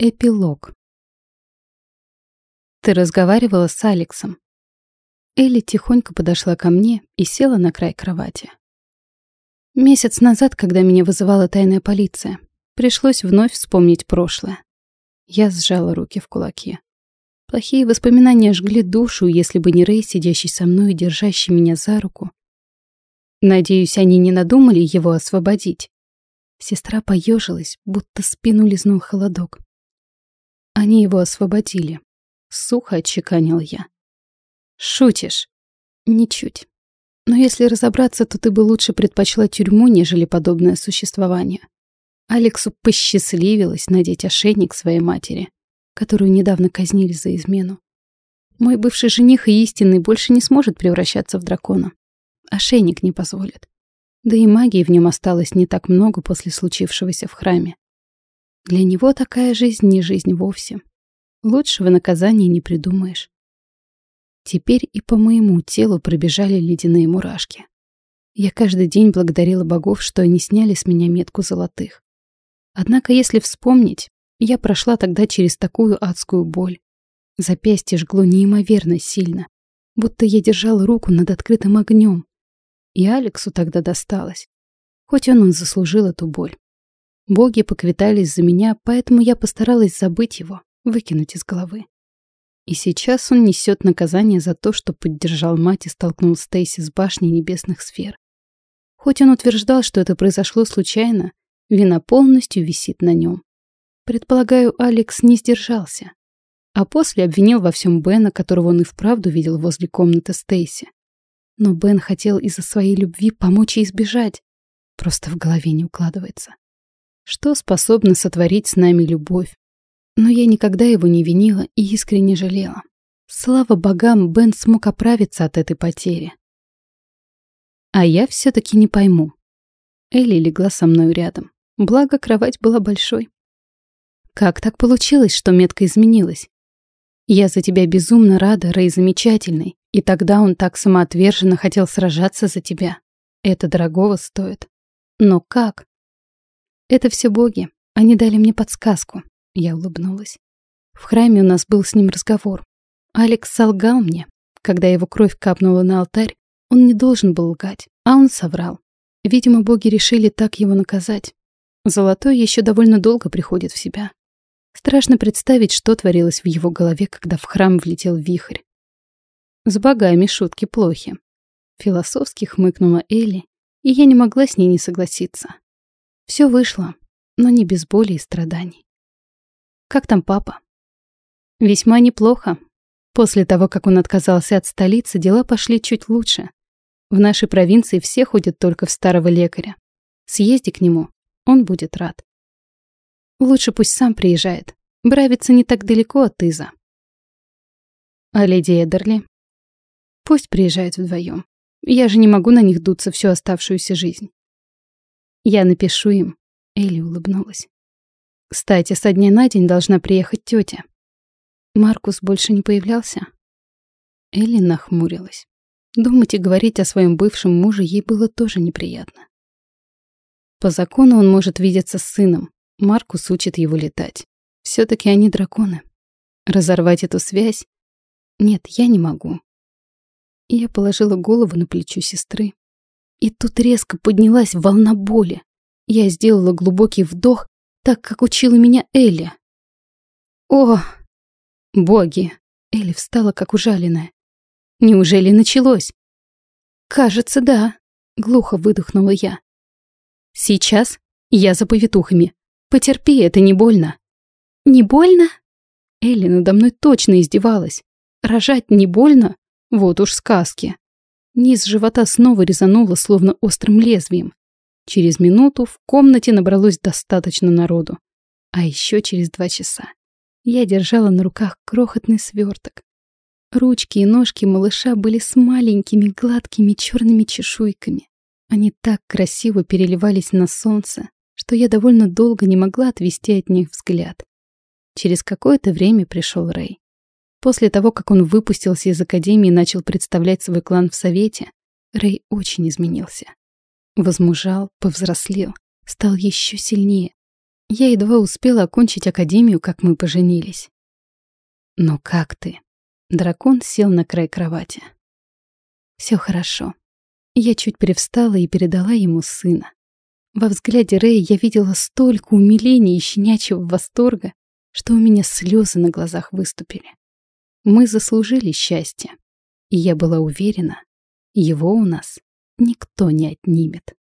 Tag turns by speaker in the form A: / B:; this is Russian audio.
A: Эпилог. Ты разговаривала с Алексом. Элли тихонько подошла ко мне и села на край кровати. Месяц назад, когда меня вызывала тайная полиция, пришлось вновь вспомнить прошлое. Я сжала руки в кулаки. Плохие воспоминания жгли душу, если бы не Рэй, сидящий со мной и держащий меня за руку. Надеюсь, они не надумали его освободить. Сестра поежилась, будто спину лизнул холодок. Они его освободили. Сухо отчеканил я. Шутишь? Ничуть. Но если разобраться, то ты бы лучше предпочла тюрьму, нежели подобное существование. Алексу посчастливилось надеть ошейник своей матери, которую недавно казнили за измену. Мой бывший жених и истинный больше не сможет превращаться в дракона. Ошейник не позволит. Да и магии в нем осталось не так много после случившегося в храме. Для него такая жизнь не жизнь вовсе. Лучшего наказания не придумаешь. Теперь и по моему телу пробежали ледяные мурашки. Я каждый день благодарила богов, что они сняли с меня метку золотых. Однако, если вспомнить, я прошла тогда через такую адскую боль. Запястье жгло неимоверно сильно, будто я держала руку над открытым огнем. И Алексу тогда досталось. Хоть он, он заслужил эту боль. Боги поквитались за меня, поэтому я постаралась забыть его, выкинуть из головы. И сейчас он несет наказание за то, что поддержал мать и столкнул Стейси с башни небесных сфер. Хоть он утверждал, что это произошло случайно, вина полностью висит на нем. Предполагаю, Алекс не сдержался. А после обвинил во всем Бена, которого он и вправду видел возле комнаты Стейси. Но Бен хотел из-за своей любви помочь ей избежать. Просто в голове не укладывается что способна сотворить с нами любовь. Но я никогда его не винила и искренне жалела. Слава богам, Бен смог оправиться от этой потери. А я все-таки не пойму. Элли легла со мной рядом. Благо, кровать была большой. Как так получилось, что метка изменилась? Я за тебя безумно рада, Рэй замечательный. И тогда он так самоотверженно хотел сражаться за тебя. Это дорогого стоит. Но как? Это все боги. Они дали мне подсказку. Я улыбнулась. В храме у нас был с ним разговор. Алекс солгал мне. Когда его кровь капнула на алтарь, он не должен был лгать, а он соврал. Видимо, боги решили так его наказать. Золотой еще довольно долго приходит в себя. Страшно представить, что творилось в его голове, когда в храм влетел вихрь. С богами шутки плохи. Философски хмыкнула Элли, и я не могла с ней не согласиться. Все вышло, но не без боли и страданий. Как там папа? Весьма неплохо. После того, как он отказался от столицы, дела пошли чуть лучше. В нашей провинции все ходят только в старого лекаря. Съезди к нему, он будет рад. Лучше пусть сам приезжает. Бравится не так далеко от Иза. А леди Эдерли? Пусть приезжает вдвоем. Я же не могу на них дуться всю оставшуюся жизнь. Я напишу им. Элли улыбнулась. Кстати, со дня на день должна приехать тетя. Маркус больше не появлялся? Элли нахмурилась. Думать и говорить о своем бывшем муже ей было тоже неприятно. По закону он может видеться с сыном. Маркус учит его летать. все таки они драконы. Разорвать эту связь? Нет, я не могу. Я положила голову на плечо сестры, и тут резко поднялась волна боли. Я сделала глубокий вдох, так как учила меня Элли. «О, боги!» Элли встала, как ужаленная. «Неужели началось?» «Кажется, да», — глухо выдохнула я. «Сейчас я за повитухами. Потерпи, это не больно». «Не больно?» Элли надо мной точно издевалась. Рожать не больно? Вот уж сказки. Низ живота снова резануло, словно острым лезвием. Через минуту в комнате набралось достаточно народу. А еще через два часа я держала на руках крохотный сверток. Ручки и ножки малыша были с маленькими гладкими черными чешуйками. Они так красиво переливались на солнце, что я довольно долго не могла отвести от них взгляд. Через какое-то время пришел Рэй. После того, как он выпустился из академии и начал представлять свой клан в совете, Рэй очень изменился. Возмужал, повзрослел, стал еще сильнее. Я едва успела окончить академию, как мы поженились. «Ну как ты?» Дракон сел на край кровати. Все хорошо. Я чуть привстала и передала ему сына. Во взгляде Рэя я видела столько умиления и щенячьего восторга, что у меня слезы на глазах выступили. Мы заслужили счастье, и я была уверена, его у нас никто не отнимет.